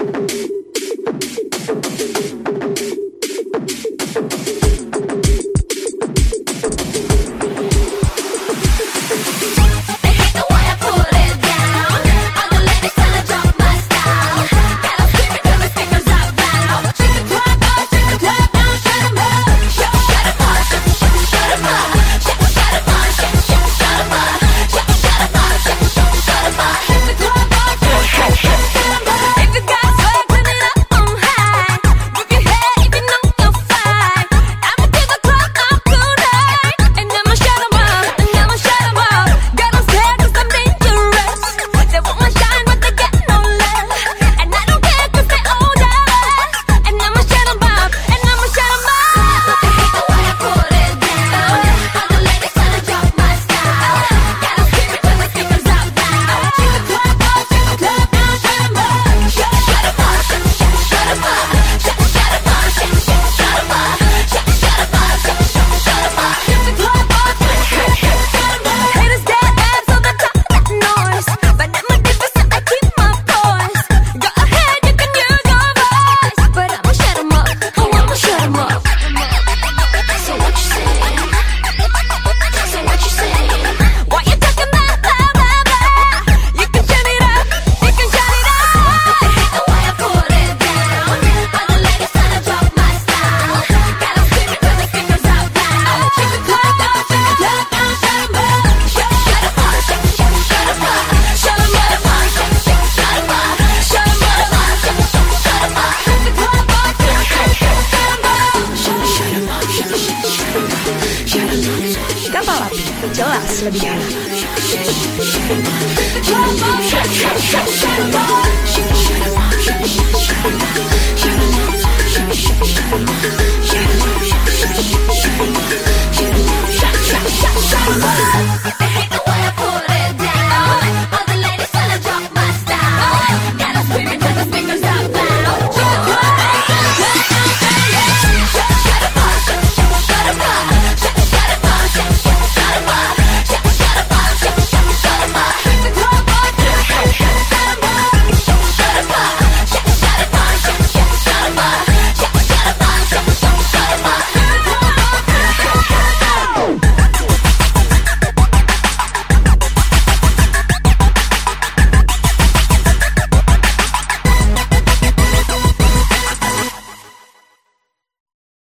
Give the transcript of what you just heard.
thank you Kapal api jelas lebih enak.